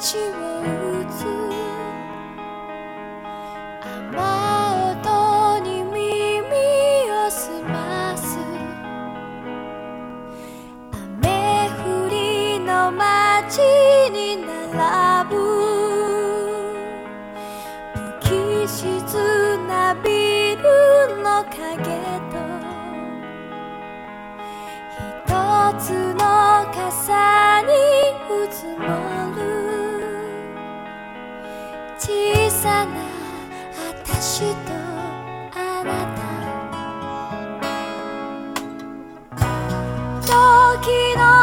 チ雨音に耳を澄ます。雨降りの街に並ぶ。不気質なビルの影と。一つの傘小さな私とあなた。時の